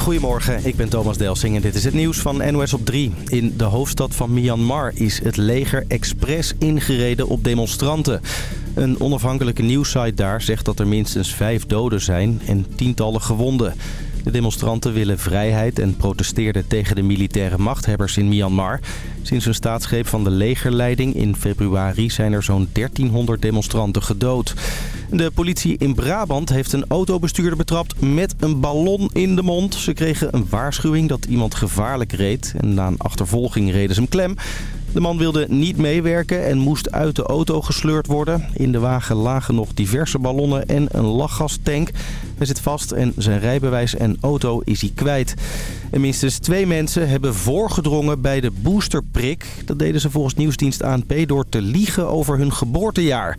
Goedemorgen, ik ben Thomas Delsing en dit is het nieuws van NOS op 3. In de hoofdstad van Myanmar is het leger expres ingereden op demonstranten. Een onafhankelijke nieuwssite daar zegt dat er minstens vijf doden zijn en tientallen gewonden. De demonstranten willen vrijheid en protesteerden tegen de militaire machthebbers in Myanmar. Sinds een staatsgreep van de legerleiding in februari zijn er zo'n 1300 demonstranten gedood. De politie in Brabant heeft een autobestuurder betrapt met een ballon in de mond. Ze kregen een waarschuwing dat iemand gevaarlijk reed en na een achtervolging reden ze hem klem. De man wilde niet meewerken en moest uit de auto gesleurd worden. In de wagen lagen nog diverse ballonnen en een lachgastank. Hij zit vast en zijn rijbewijs en auto is hij kwijt. En minstens twee mensen hebben voorgedrongen bij de boosterprik. Dat deden ze volgens nieuwsdienst ANP door te liegen over hun geboortejaar.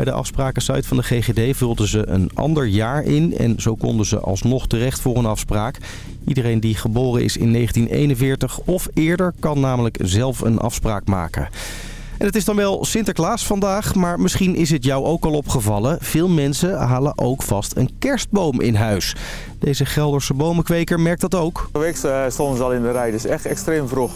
Bij de afsprakensite van de GGD vulden ze een ander jaar in en zo konden ze alsnog terecht voor een afspraak. Iedereen die geboren is in 1941 of eerder kan namelijk zelf een afspraak maken. En het is dan wel Sinterklaas vandaag, maar misschien is het jou ook al opgevallen. Veel mensen halen ook vast een kerstboom in huis. Deze Gelderse bomenkweker merkt dat ook. De week eh, stonden ze al in de rij, dus echt extreem vroeg.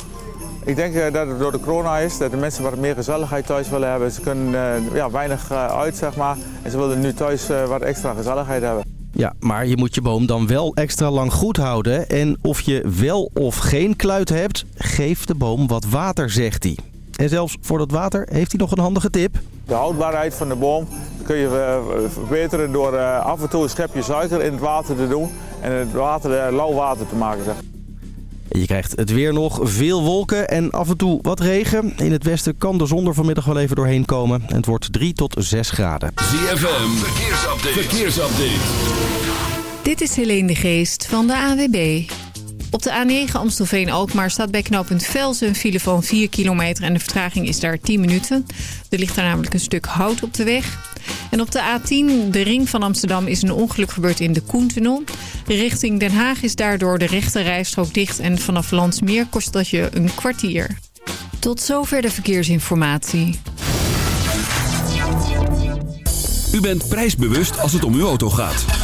Ik denk eh, dat het door de corona is, dat de mensen wat meer gezelligheid thuis willen hebben. Ze kunnen eh, ja, weinig uit, zeg maar. En ze willen nu thuis wat extra gezelligheid hebben. Ja, maar je moet je boom dan wel extra lang goed houden. En of je wel of geen kluit hebt, geef de boom wat water, zegt hij. En zelfs voor dat water heeft hij nog een handige tip. De houdbaarheid van de boom kun je eh, verbeteren door eh, af en toe een schepje suiker in het water te doen. En het water eh, lauw water te maken. Zeg. Je krijgt het weer nog, veel wolken en af en toe wat regen. In het westen kan de zon er vanmiddag wel even doorheen komen. En het wordt 3 tot 6 graden. ZFM, verkeersupdate. verkeersupdate. Dit is Helene de Geest van de AWB. Op de A9 Amstelveen-Alkmaar staat bij knooppunt Velzen een file van 4 kilometer... en de vertraging is daar 10 minuten. Er ligt daar namelijk een stuk hout op de weg. En op de A10, de ring van Amsterdam, is een ongeluk gebeurd in de Koentunnel. Richting Den Haag is daardoor de rechte rijstrook dicht... en vanaf Landsmeer kost dat je een kwartier. Tot zover de verkeersinformatie. U bent prijsbewust als het om uw auto gaat.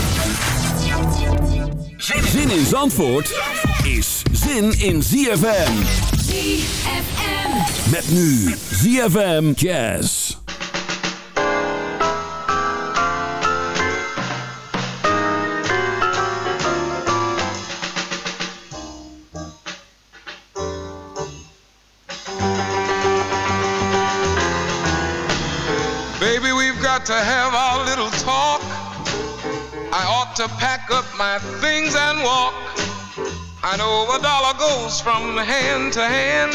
Zin in Zandvoort is zin in ZFM. ZFM. Met nu ZFM Jazz. Baby, we've got to have our little talk. To pack up my things and walk. I know a dollar goes from hand to hand.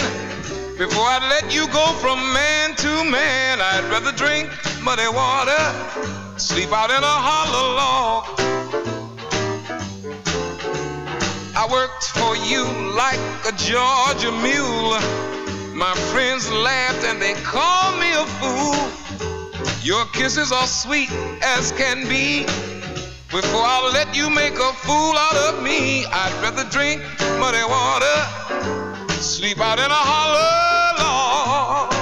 Before I let you go from man to man, I'd rather drink muddy water, sleep out in a hollow log. I worked for you like a Georgia mule. My friends laughed and they called me a fool. Your kisses are sweet as can be. Before I let you make a fool out of me, I'd rather drink muddy water, sleep out in a hollow log.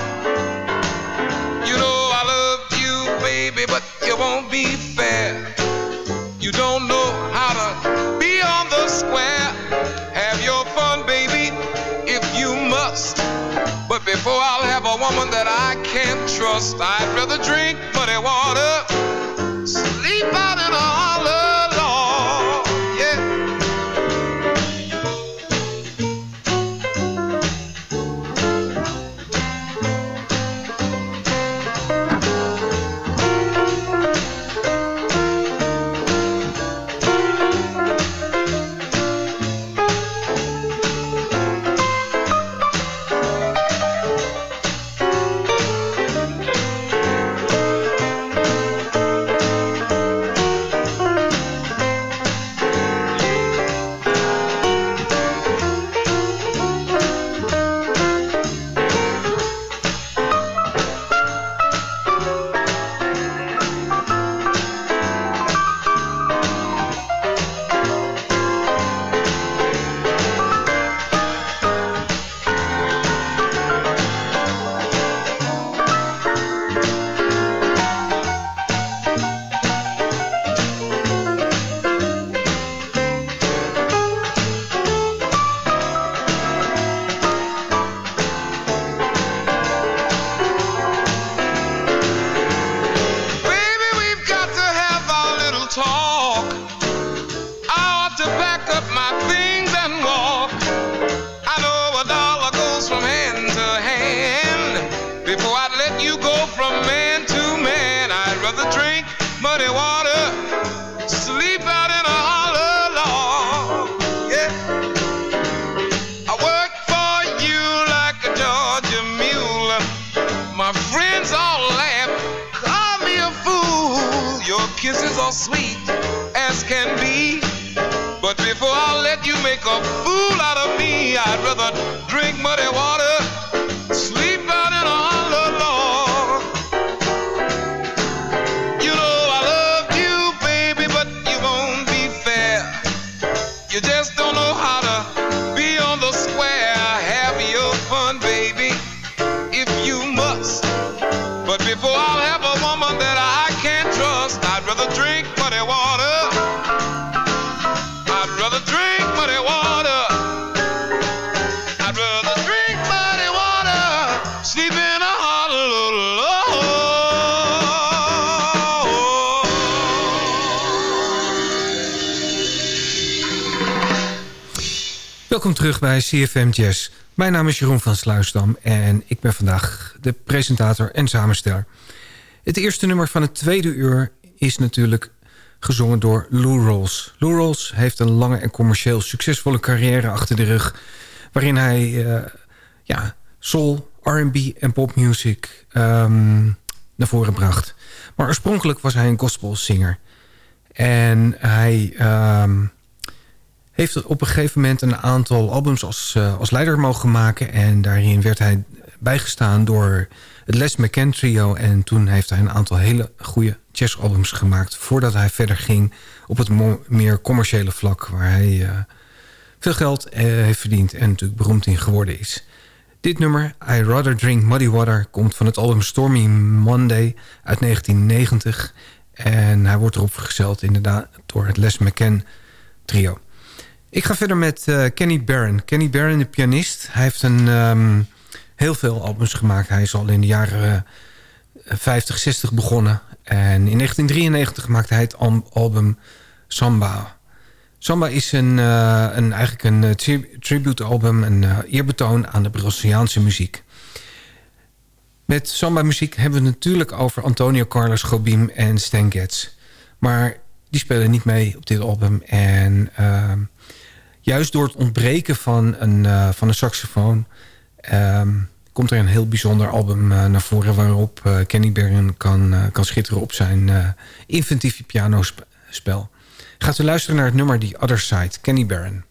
You know I love you, baby, but you won't be fair. You don't know how to be on the square. Have your fun, baby, if you must. But before I'll have a woman that I can't trust, I'd rather drink muddy water, sleep out in bij CFM Jazz. Mijn naam is Jeroen van Sluisdam en ik ben vandaag de presentator en samensteller. Het eerste nummer van het tweede uur is natuurlijk gezongen door Lou Rawls. Lou Rawls heeft een lange en commercieel succesvolle carrière achter de rug... waarin hij eh, ja, soul, R&B en popmuziek ehm, naar voren bracht. Maar oorspronkelijk was hij een gospelzinger. En hij... ehm, heeft op een gegeven moment een aantal albums als, eh, als leider mogen maken. En daarin werd hij bijgestaan door het Les McCann trio. En toen heeft hij een aantal hele goede jazzalbums gemaakt... voordat hij verder ging op het meer commerciële vlak... waar hij eh, veel geld eh, heeft verdiend en natuurlijk beroemd in geworden is. Dit nummer, I Rather Drink Muddy Water... komt van het album Stormy Monday uit 1990. En hij wordt erop vergezeld inderdaad door het Les McCann trio. Ik ga verder met eh, Kenny Barron. Kenny Barron, de pianist. Hij heeft een, ehm, heel veel albums gemaakt. Hij is al in de jaren eh, 50, 60 begonnen. En in 1993 maakte hij het al- album Samba. Samba is een, eh, een, eigenlijk een eh, tri- tribute-album, een eh, eerbetoon aan de Braziliaanse muziek. Met samba-muziek hebben we het natuurlijk over Antonio Carlos Jobim en Stan Getz. Maar die spelen niet mee op dit album. En ehm, juist door het ontbreken van een, eh, van een saxofoon... ehm, komt er een heel bijzonder album eh, naar voren... waarop eh, Kenny Barron kan, kan schitteren op zijn inventieve pianospel. Gaat u luisteren naar het nummer The Other Side, Kenny Barron.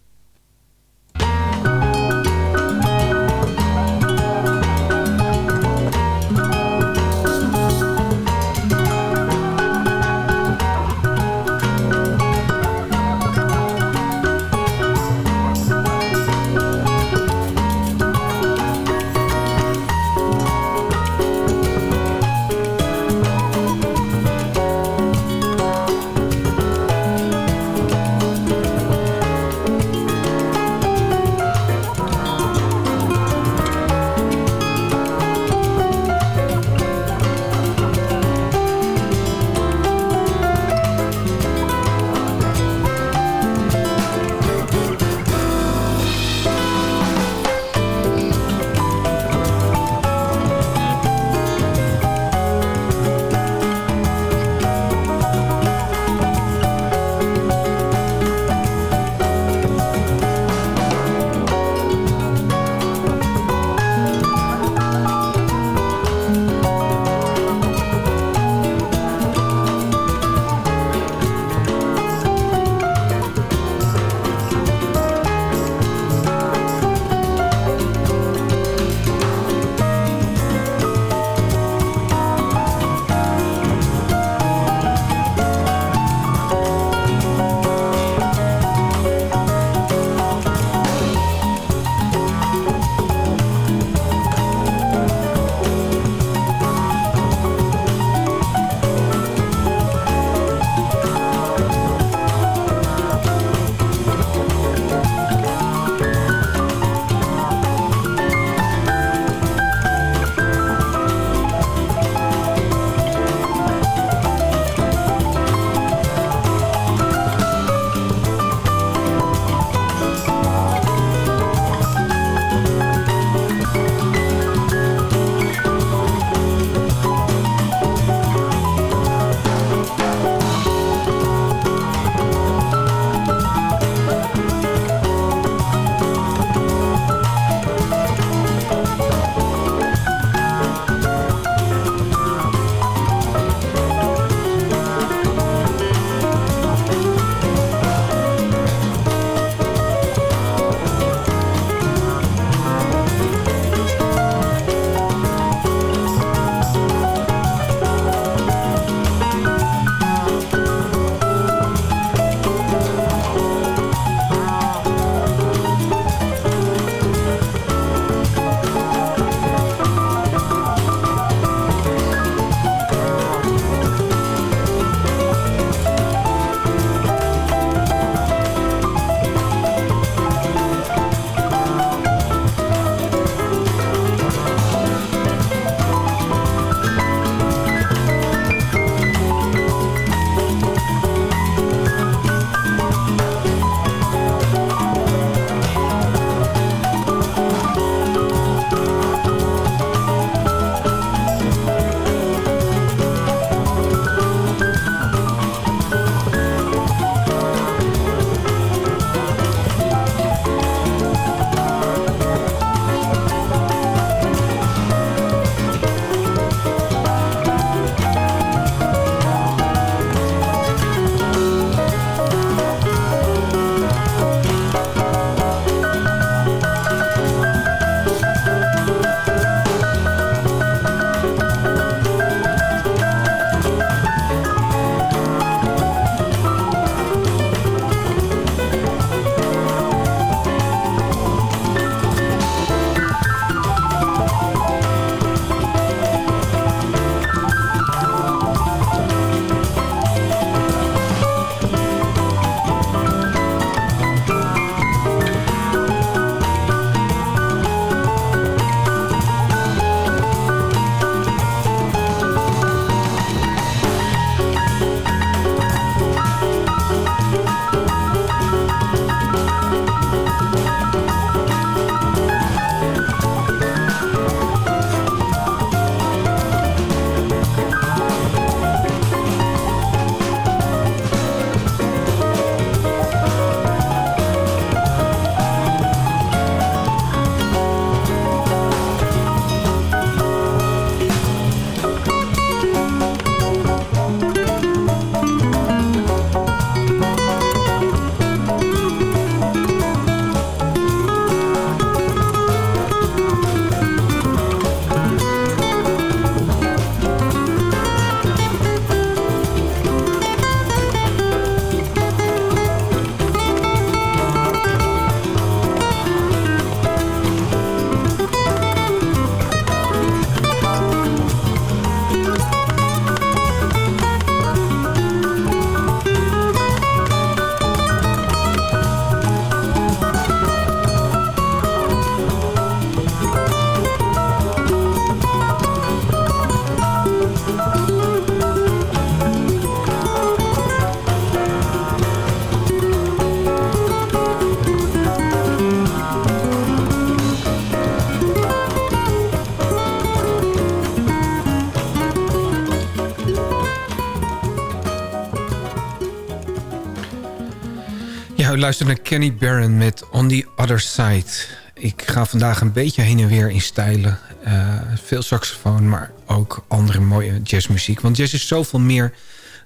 U luistert naar Kenny Barron met On The Other Side. Ik ga vandaag een beetje heen en weer in stijlen. Eh, veel saxofoon, maar ook andere mooie jazzmuziek. Want jazz is zoveel meer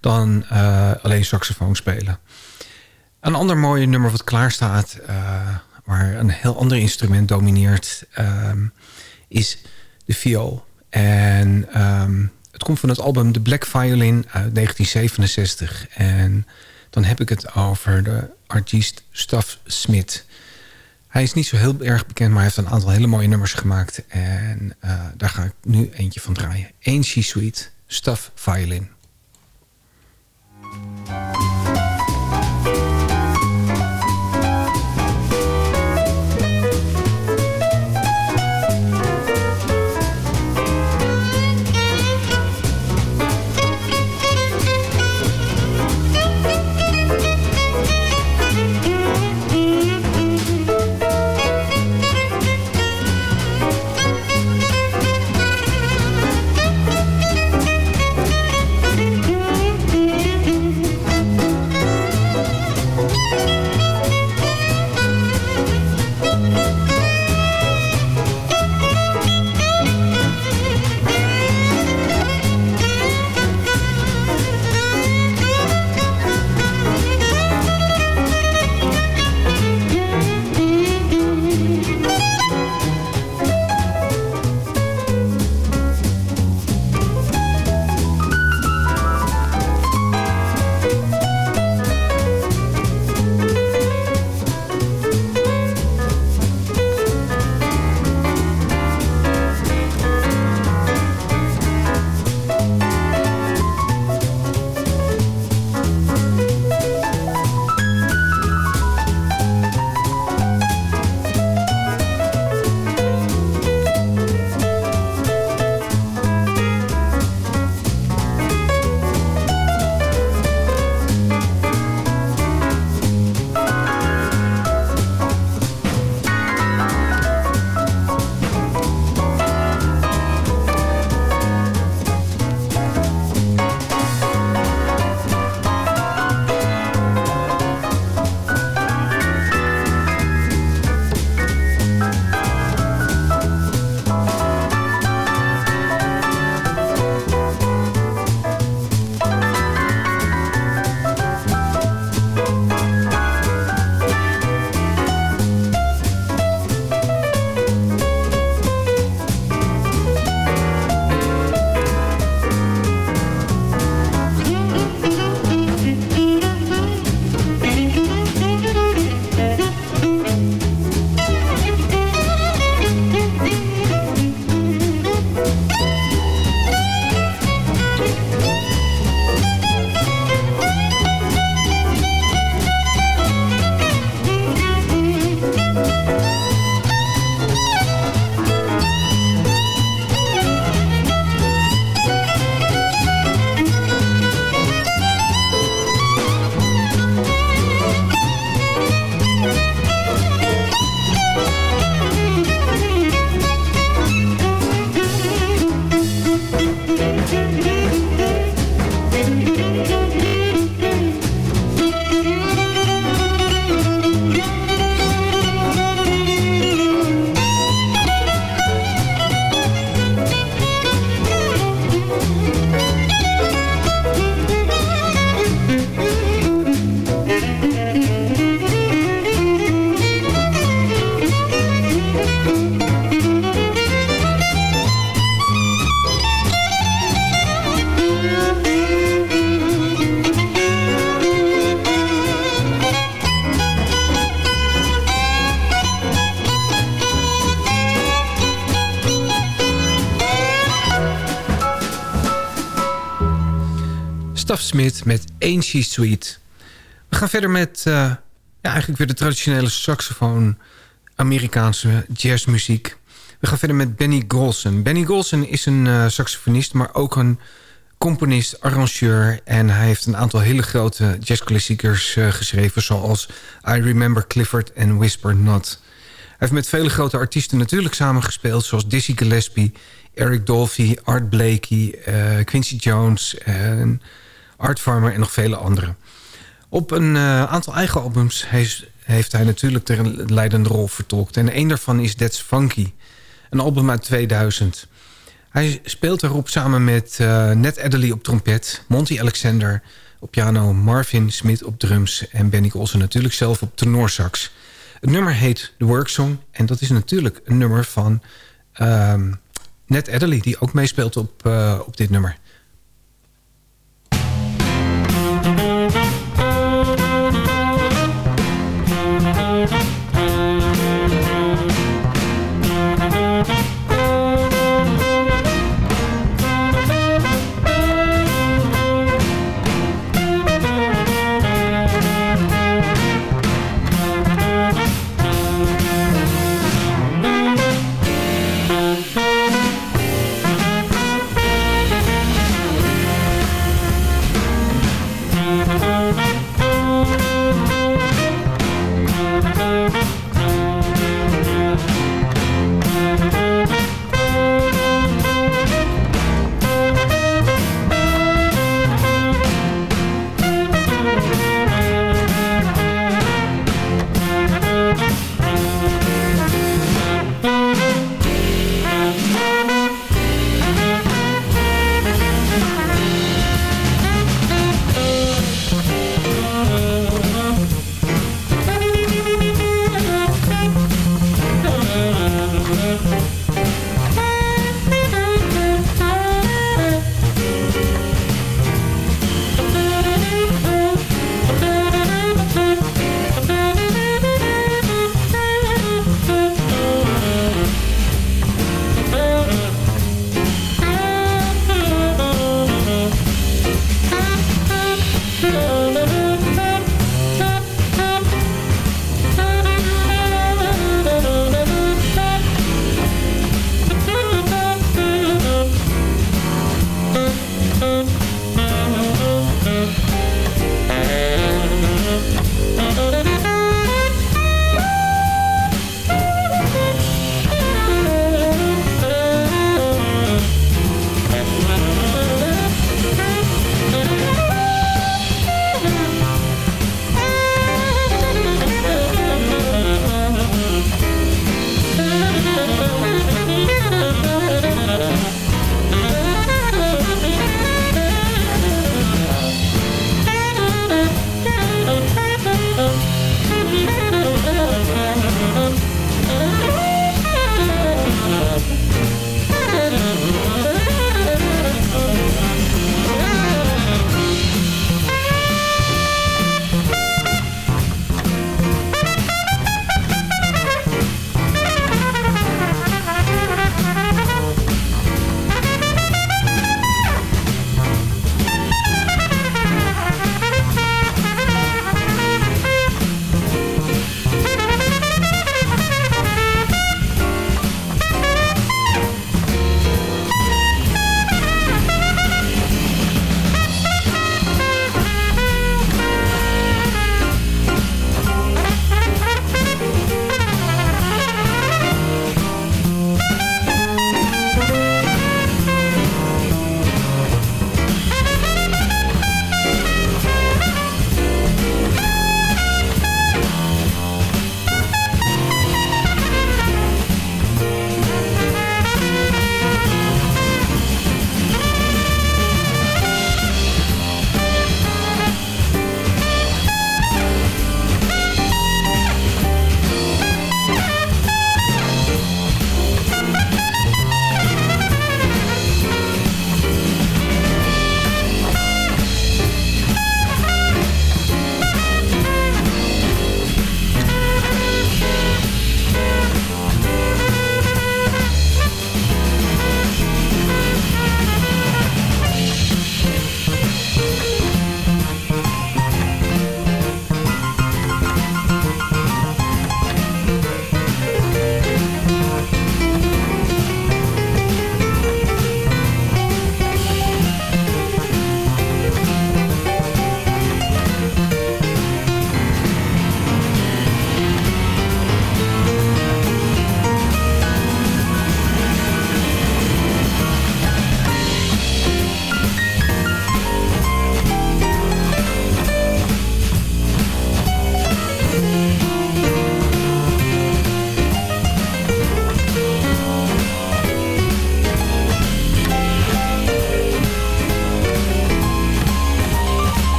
dan eh, alleen saxofoon spelen. Een ander mooi nummer wat klaar staat... eh, waar een heel ander instrument domineert... ehm, is de viool. En ehm, het komt van het album The Black Violin uit 1967. En dan heb ik het over de artiest Staff Smith. Hij is niet zo heel erg bekend, maar hij heeft een aantal hele mooie nummers gemaakt. En eh, daar ga ik nu eentje van draaien. Ain't She Sweet, Staff Violin. Staff Smith met Ain't Sweet. We gaan verder met eh, ja, eigenlijk weer de traditionele saxofoon... Amerikaanse jazzmuziek. We gaan verder met Benny Golson. Benny Golson is een eh, saxofonist, maar ook een componist, arrangeur... en hij heeft een aantal hele grote jazzklassiekers uh, geschreven... zoals I Remember Clifford en Whisper Not. Hij heeft met vele grote artiesten natuurlijk samengespeeld... zoals Dizzy Gillespie, Eric Dolphy, Art Blakey, Quincy Jones... en Art Farmer en nog vele anderen. Op een eh, aantal eigen albums heeft, heeft hij natuurlijk de leidende rol vertolkt. En een daarvan is That's Funky, een album uit 2000. Hij speelt erop samen met uh, Ned Adderley op trompet... Monty Alexander op piano, Marvin Smith op drums... en Benny Olsen natuurlijk zelf op tenorsax. Het nummer heet The Work Song en dat is natuurlijk een nummer van um, Ned Adderley... die ook meespeelt op, uh, op dit nummer.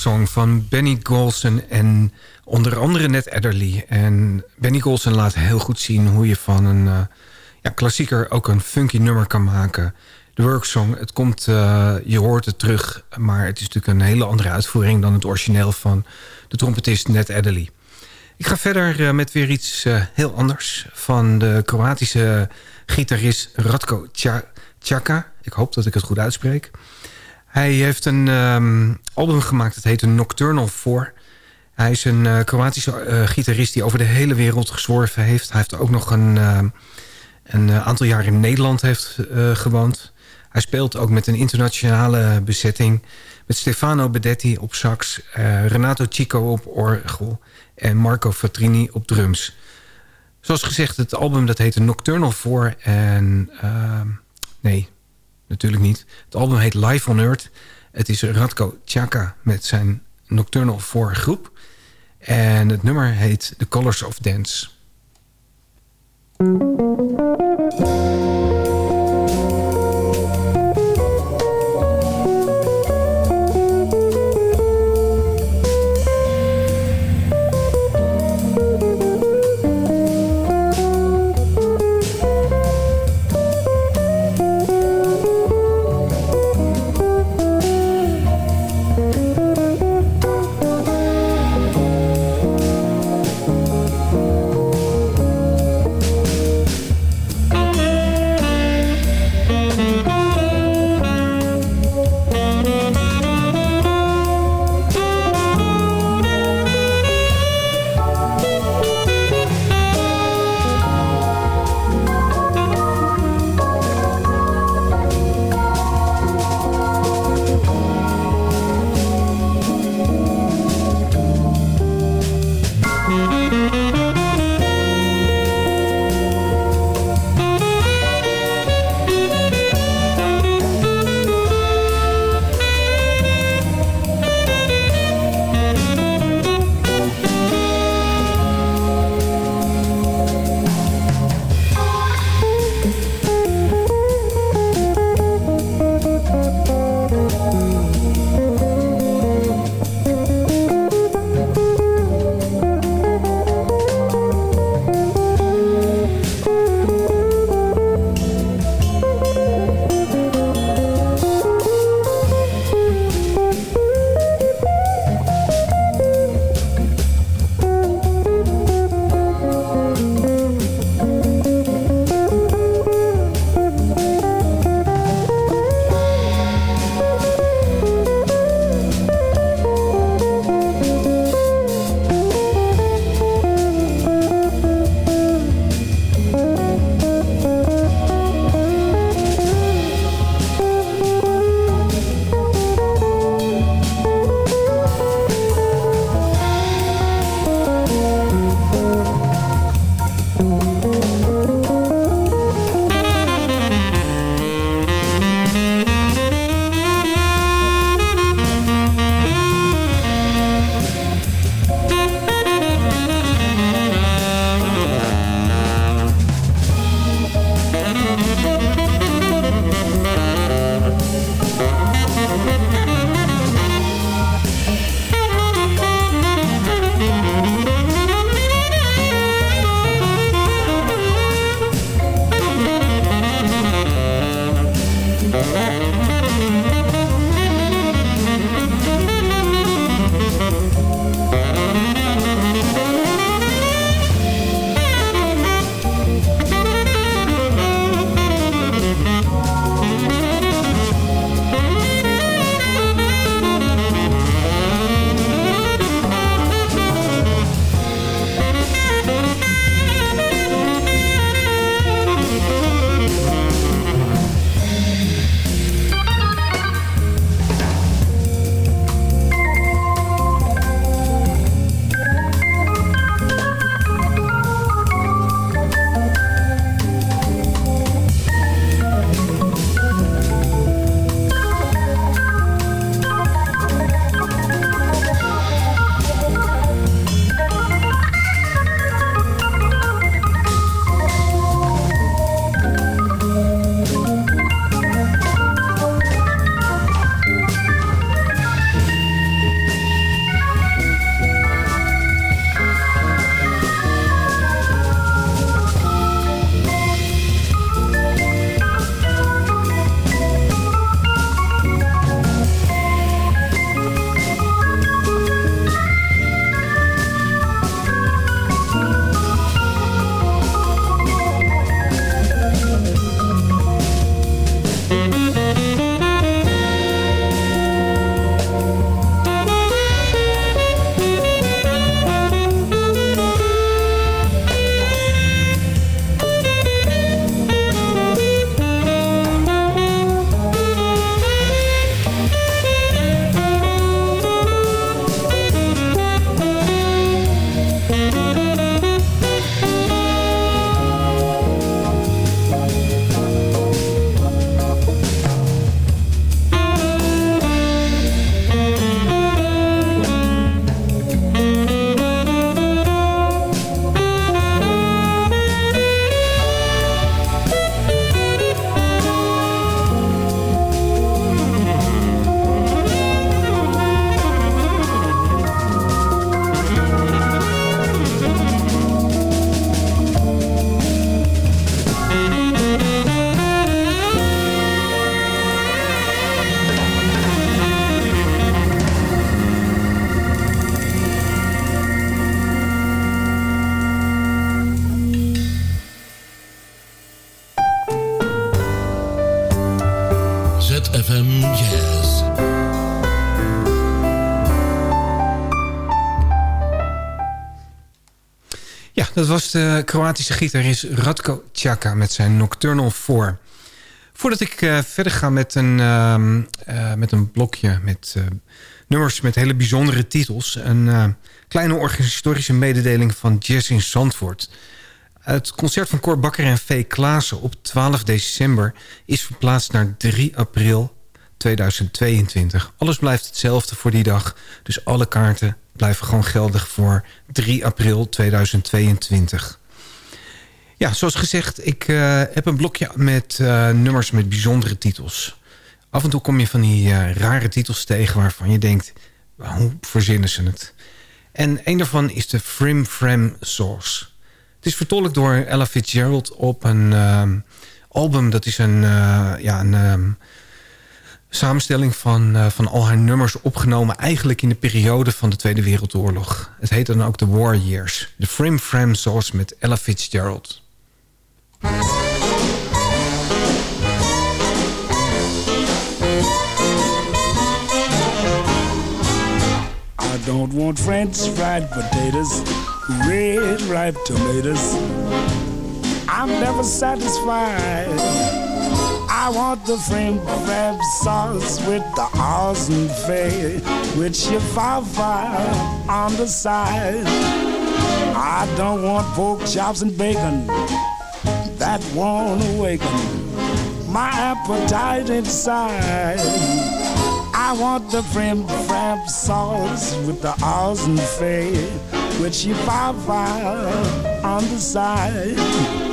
Song van Benny Golson en onder andere Ned Adderley. En Benny Golson laat heel goed zien hoe je van een uh, ja, klassieker ook een funky nummer kan maken. De Work Song, het komt, uh, je hoort het terug, maar het is natuurlijk een hele andere uitvoering dan het origineel van de trompetist Ned Adderley. Ik ga verder uh, met weer iets heel anders van de Kroatische gitarist Radko Chaka. Ik hoop dat ik het goed uitspreek. Hij heeft een um, album gemaakt, dat heet Nocturnal 4. Hij is een uh, Kroatische uh, gitarist die over de hele wereld gezworven heeft. Hij heeft ook nog een, uh, een aantal jaar in Nederland heeft, gewoond. Hij speelt ook met een internationale bezetting. Met Stefano Bedetti op sax, Renato Chico op orgel... en Marco Fatrini op drums. Zoals gezegd, het album dat heet Nocturnal 4. En ehm, nee, natuurlijk niet. Het album heet Live on Earth. Het is Radko Chaka met zijn Nocturnal 4 groep. En het nummer heet The Colors of Dance. Dat was de Kroatische gitarist Radko Tjaka met zijn Nocturnal 4. Voordat ik uh, verder ga met een, uh, uh, met een blokje met nummers met hele bijzondere titels... een kleine organisatorische mededeling van Jazz in Zandvoort. Het concert van Cor Bakker en V. Klaassen op 12 december... is verplaatst naar 3 april 2022. Alles blijft hetzelfde voor die dag. Dus alle kaarten blijven gewoon geldig voor 3 april 2022. Ja, zoals gezegd, ik uh, heb een blokje met uh, nummers met bijzondere titels. Af en toe kom je van die uh, rare titels tegen waarvan je denkt... hoe verzinnen ze het? En een daarvan is de Frim Fram Source. Het is vertolkt door Ella Fitzgerald op een album. Dat is een, ja, een um, samenstelling van, uh, van al haar nummers opgenomen... eigenlijk in de periode van de Tweede Wereldoorlog. Het heet dan ook The War Years. De Frim Fram Source met Ella Fitzgerald. I don't want French fried potatoes, red ripe tomatoes. I'm never satisfied. I want the frame crab sauce with the awesome fay, with chihuahua on the side. I don't want pork chops and bacon that won't awaken my appetite inside. I want the frame crab sauce with the awesome fay, with chihuahua on the side.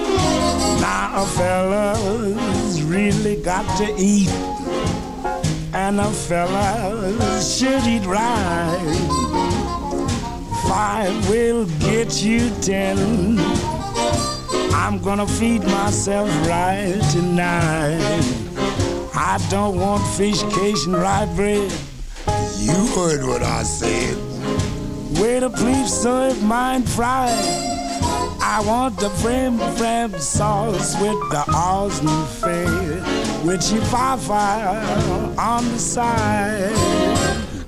Now, a fellas really got to eat, and a fella should eat right. Five will get you ten. I'm gonna feed myself right tonight. I don't want fish cake and rye bread. You heard what I said. Waiter, please serve mine fried. I want the frim fram sauce with the awesome fare, with chihuahua on the side.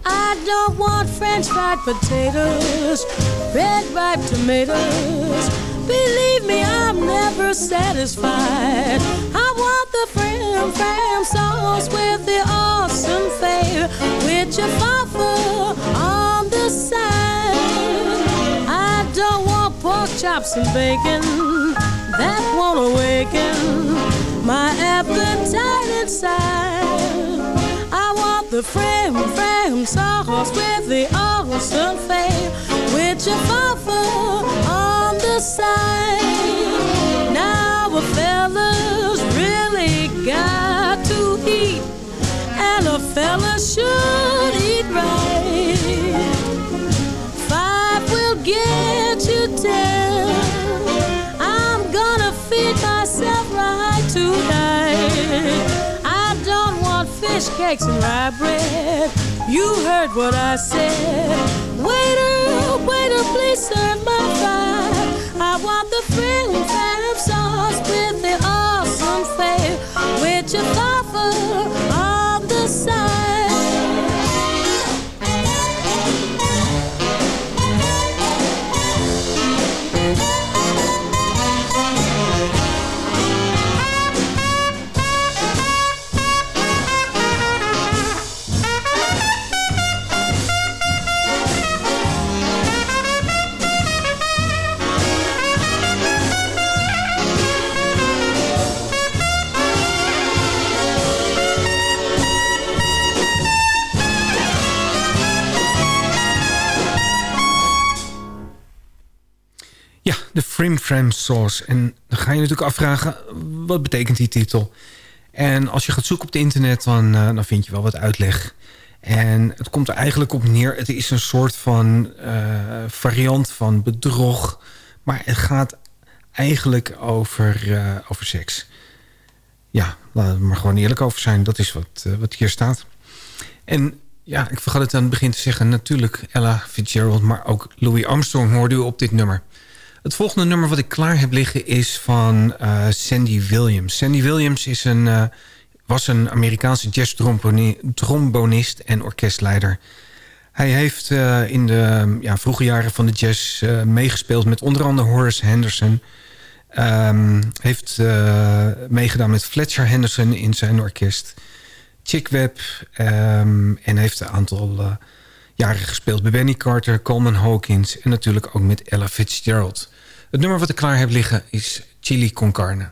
I don't want French fried potatoes, red ripe tomatoes. Believe me, I'm never satisfied. I want the frim fram sauce with the awesome fare, with chihuahua on the side. Pork chops and bacon that won't awaken my appetite inside. I want the frame, frame sauce with the awesome fare, with your papa on the side. Now a fella's really got to eat, and a fella should eat fish cakes and rye bread. You heard what I said. Waiter, waiter, please serve my fry. I want the frim fam sauce with the awesome fare, with your papa on the side. Frim Fram Sauce. En dan ga je natuurlijk afvragen, wat betekent die titel? En als je gaat zoeken op het internet, dan, uh, dan vind je wel wat uitleg. En het komt er eigenlijk op neer, het is een soort van uh, variant van bedrog. Maar het gaat eigenlijk over, uh, over seks. Ja, laten we maar gewoon eerlijk over zijn. Dat is wat, wat hier staat. En ja, ik vergat het aan het begin te zeggen. Natuurlijk Ella Fitzgerald, maar ook Louis Armstrong hoorde u op dit nummer. Het volgende nummer wat ik klaar heb liggen is van uh, Sandy Williams. Sandy Williams is een uh, was een Amerikaanse jazz-trombonist en orkestleider. Hij heeft eh, in de ja, vroege jaren van de jazz eh, meegespeeld met onder andere Horace Henderson. Ehm, heeft eh, meegedaan met Fletcher Henderson in zijn orkest. Chick Webb ehm, en heeft een aantal eh, jaren gespeeld bij Benny Carter, Coleman Hawkins... en natuurlijk ook met Ella Fitzgerald. Het nummer wat ik klaar heb liggen is Chili con Carne.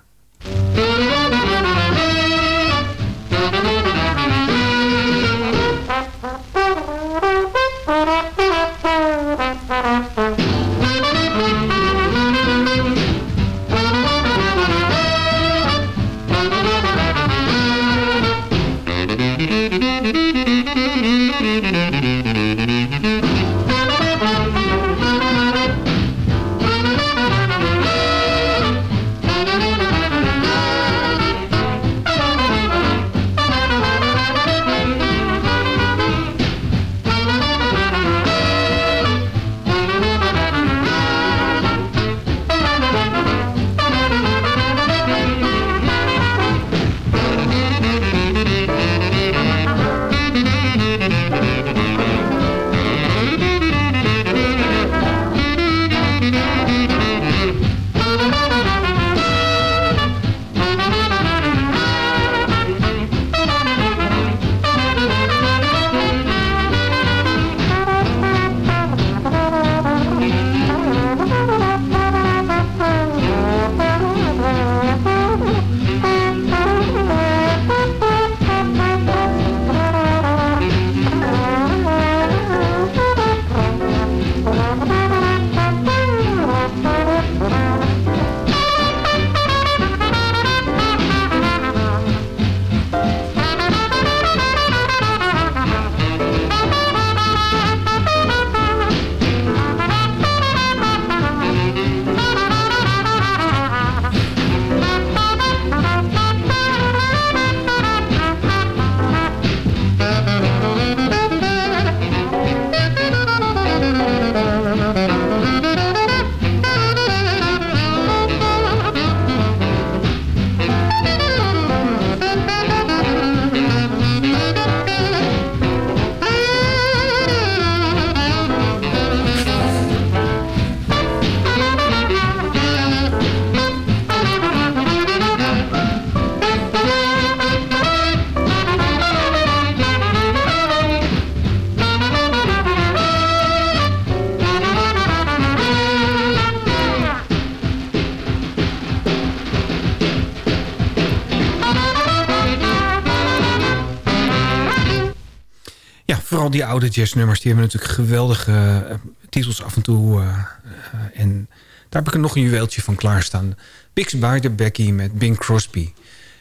Die oude jazznummers... die hebben natuurlijk geweldige eh, titels af en toe. eh, eh, en daar heb ik nog een juweeltje van klaarstaan. Bix Beiderbecke met Bing Crosby.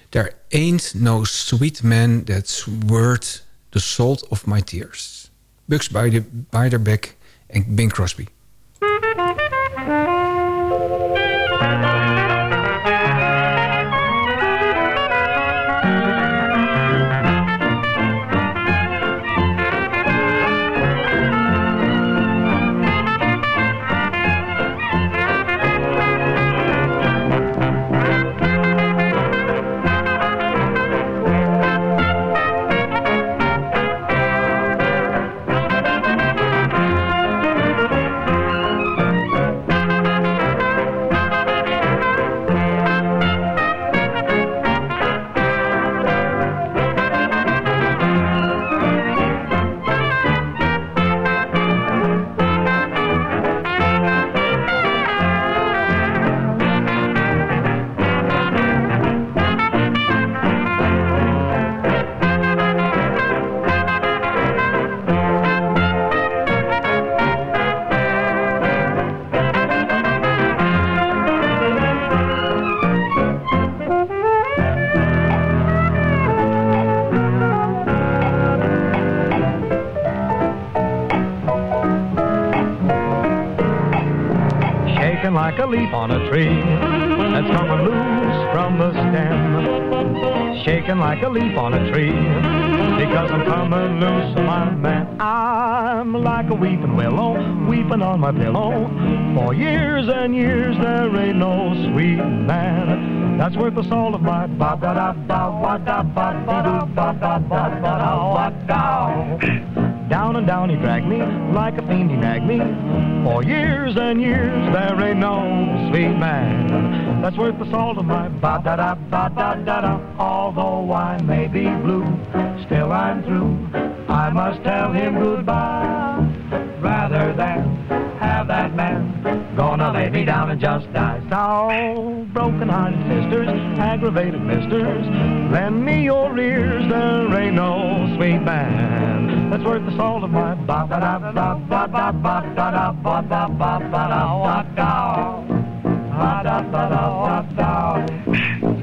There ain't no sweet man that's worth the salt of my tears. Bix Beiderbecke en Bing Crosby. Like a leaf on a tree that's coming loose from the stem. Shaking like a leaf on a tree because I'm coming loose, my man. I'm like a weeping willow, weeping on my pillow. For years and years there ain't no sweet man That's worth the salt of my ba da da ba wa da ba ba da ba ba da wa da. Down and down he dragged me, like a fiend he nagged me. For years and years there ain't no sweet man that's worth the salt of my ba da da ba da da da. Although I may be blue, still I'm through. I must tell him goodbye rather than have that man lay me down and just die. So, broken-hearted sisters, aggravated misters, lend me your ears. There ain't no sweet man that's worth the salt of my ba da da ba ba da ba da da ba da ba da da ba da ba da wa da.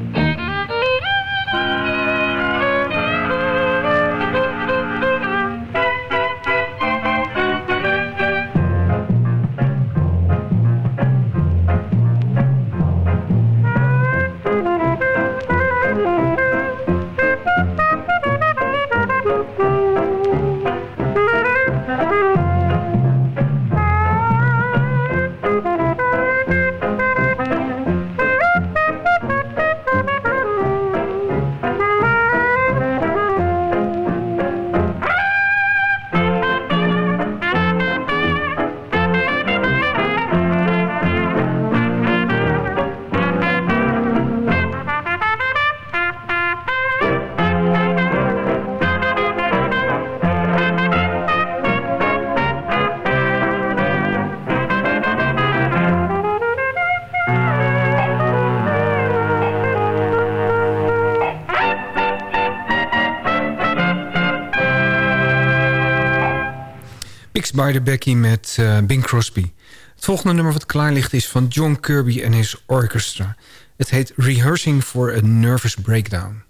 By the Becky met eh, Bing Crosby. Het volgende nummer wat klaar ligt is van John Kirby en his orchestra. Het heet Rehearsing for a Nervous Breakdown.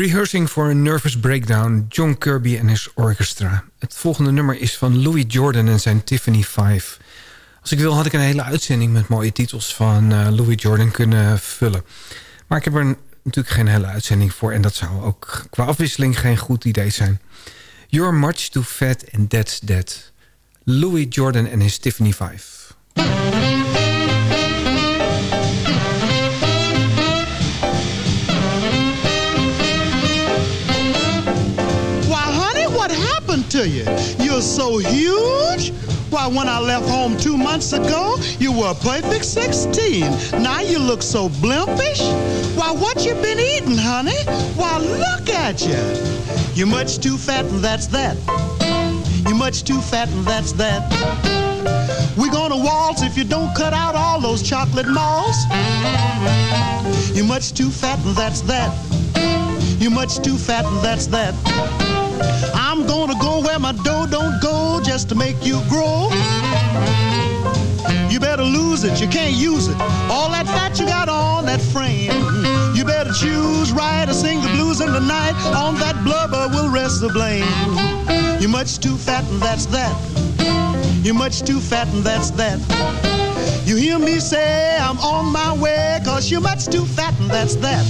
Rehearsing for a Nervous Breakdown, John Kirby en his orchestra. Het volgende nummer is van Louis Jordan en zijn Tiffany 5. Als ik wil had ik een hele uitzending met mooie titels van uh, Louis Jordan kunnen vullen. Maar ik heb er natuurlijk geen hele uitzending voor... en dat zou ook qua afwisseling geen goed idee zijn. You're much too fat and that's that. Louis Jordan en his Tiffany 5. To you? You're so huge. Why, when I left home two months ago, you were a perfect 16. Now you look so blimpish. Why, what you been eating, honey? Why, look at you. You're much too fat, and that's that. You're much too fat, and that's that. We're gonna waltz if you don't cut out all those chocolate malls. You're much too fat, and that's that. You're much too fat, and that's that. I'm gonna go where my dough don't go just to make you grow. You better lose it, you can't use it. All that fat you got on that frame. You better choose right or sing the blues in the night. On that blubber will rest the blame. You're much too fat, and that's that. You're much too fat, and that's that. You hear me say I'm on my way, cause you're much too fat, and that's that.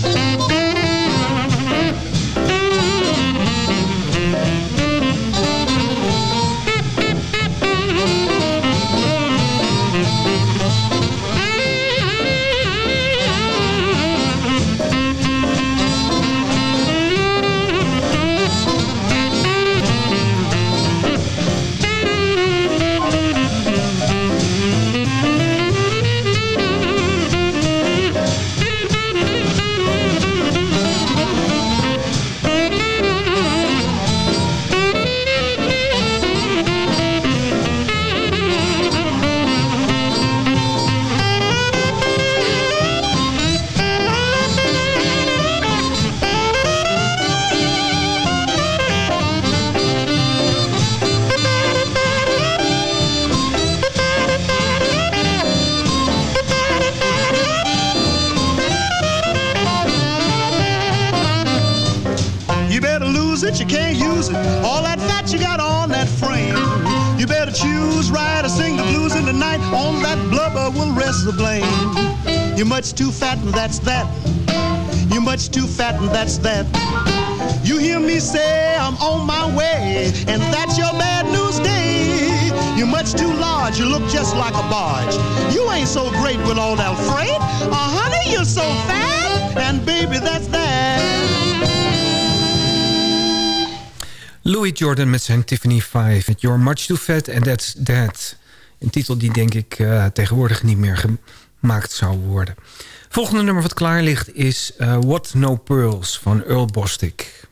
Lose it, you can't use it. All that fat you got on that frame. You better choose right or sing the blues in the night. On that blubber will rest the blame. You're much too fat, and that's that. You're much too fat, and that's that. You hear me say I'm on my way, and that's your bad news day. You're much too large, you look just like a barge. You ain't so great with all that freight. Uh, honey, you're so fat, and baby, that's that. Louis Jordan met zijn Tiffany 5. You're much too fat and that's that. Een titel die denk ik eh, tegenwoordig niet meer gemaakt zou worden. Volgende nummer wat klaar ligt is eh, What No Pearls van Earl Bostic.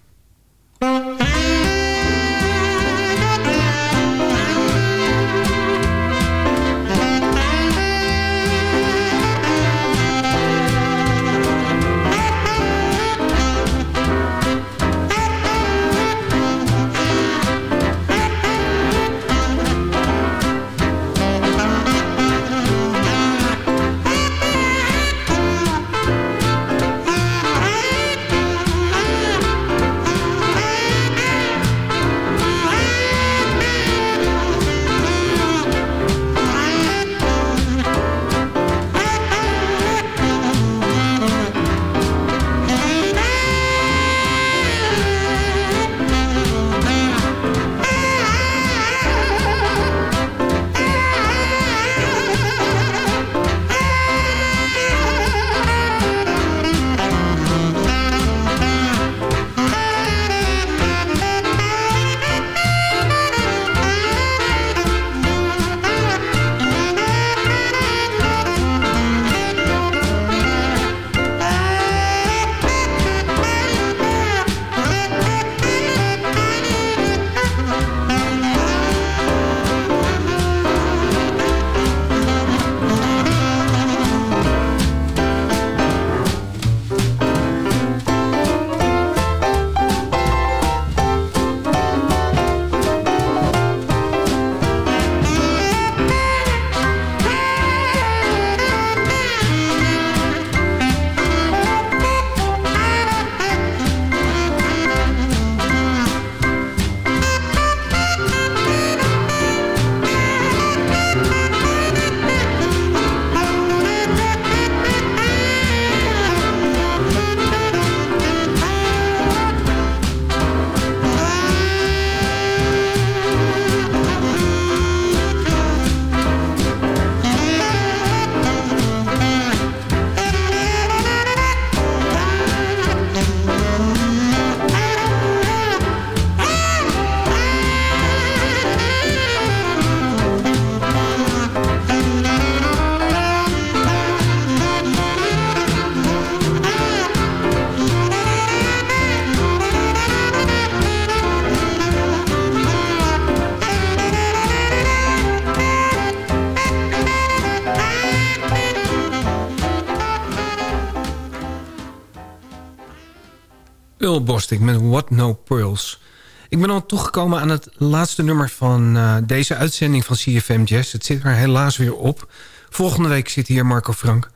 Bostic met What No Pearls. Ik ben al toegekomen aan het laatste nummer van uh, deze uitzending van CFM Jazz. Het zit er helaas weer op. Volgende week zit hier Marco Frank.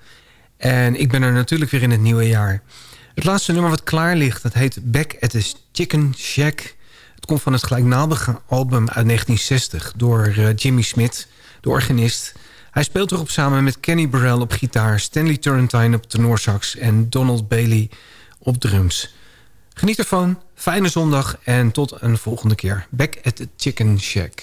En ik ben er natuurlijk weer in het nieuwe jaar. Het laatste nummer wat klaar ligt, dat heet Back at the Chicken Shack. Het komt van het gelijknamige album uit 1960 door uh, Jimmy Smith, de organist. Hij speelt erop samen met Kenny Burrell op gitaar... Stanley Turrentine op tenorsax en Donald Bailey op drums. Geniet ervan, fijne zondag en tot een volgende keer. Back at the Chicken Shack.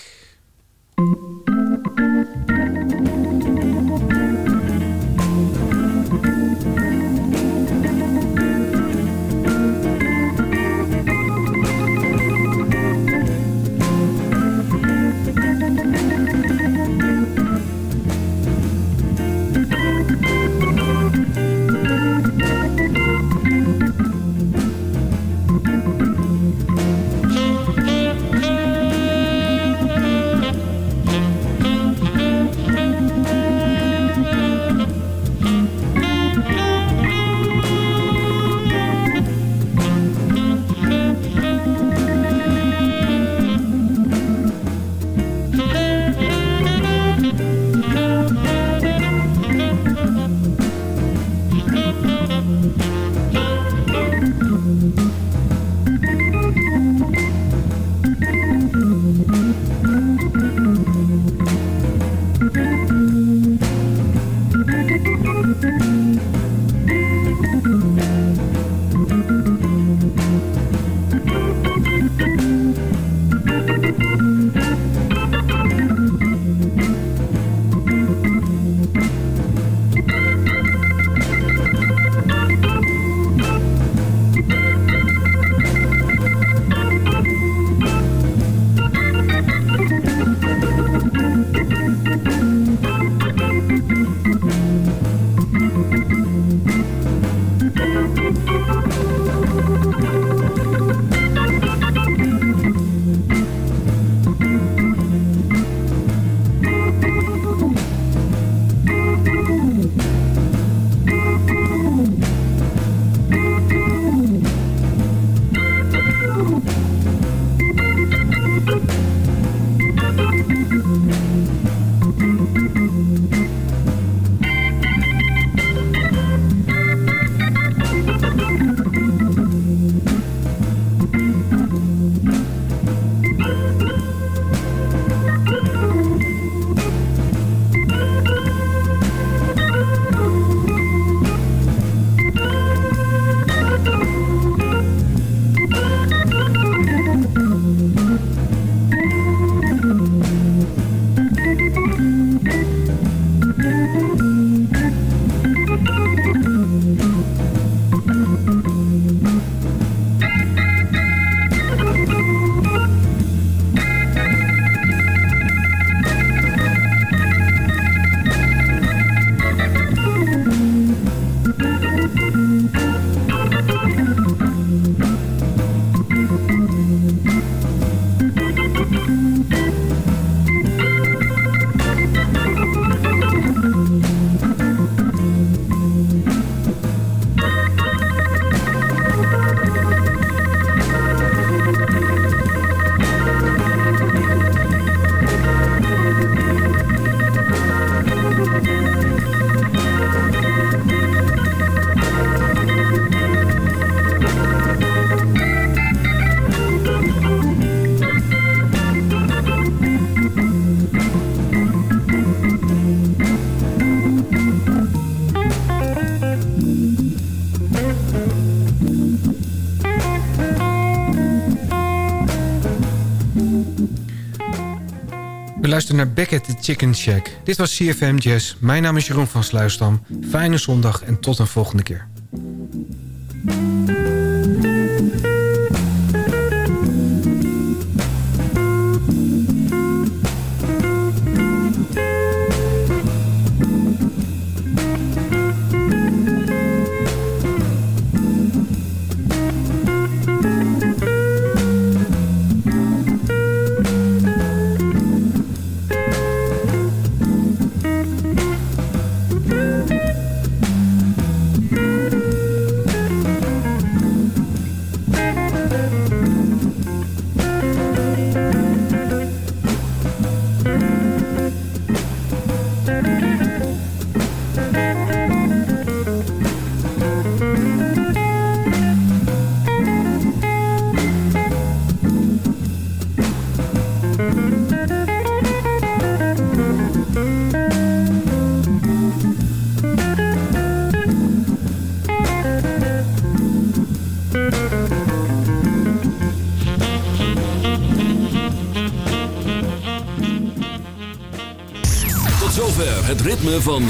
Luistert naar Back at the Chicken Shack. Dit was CFM Jazz. Mijn naam is Jeroen van Sluisdam. Fijne zondag en tot een volgende keer.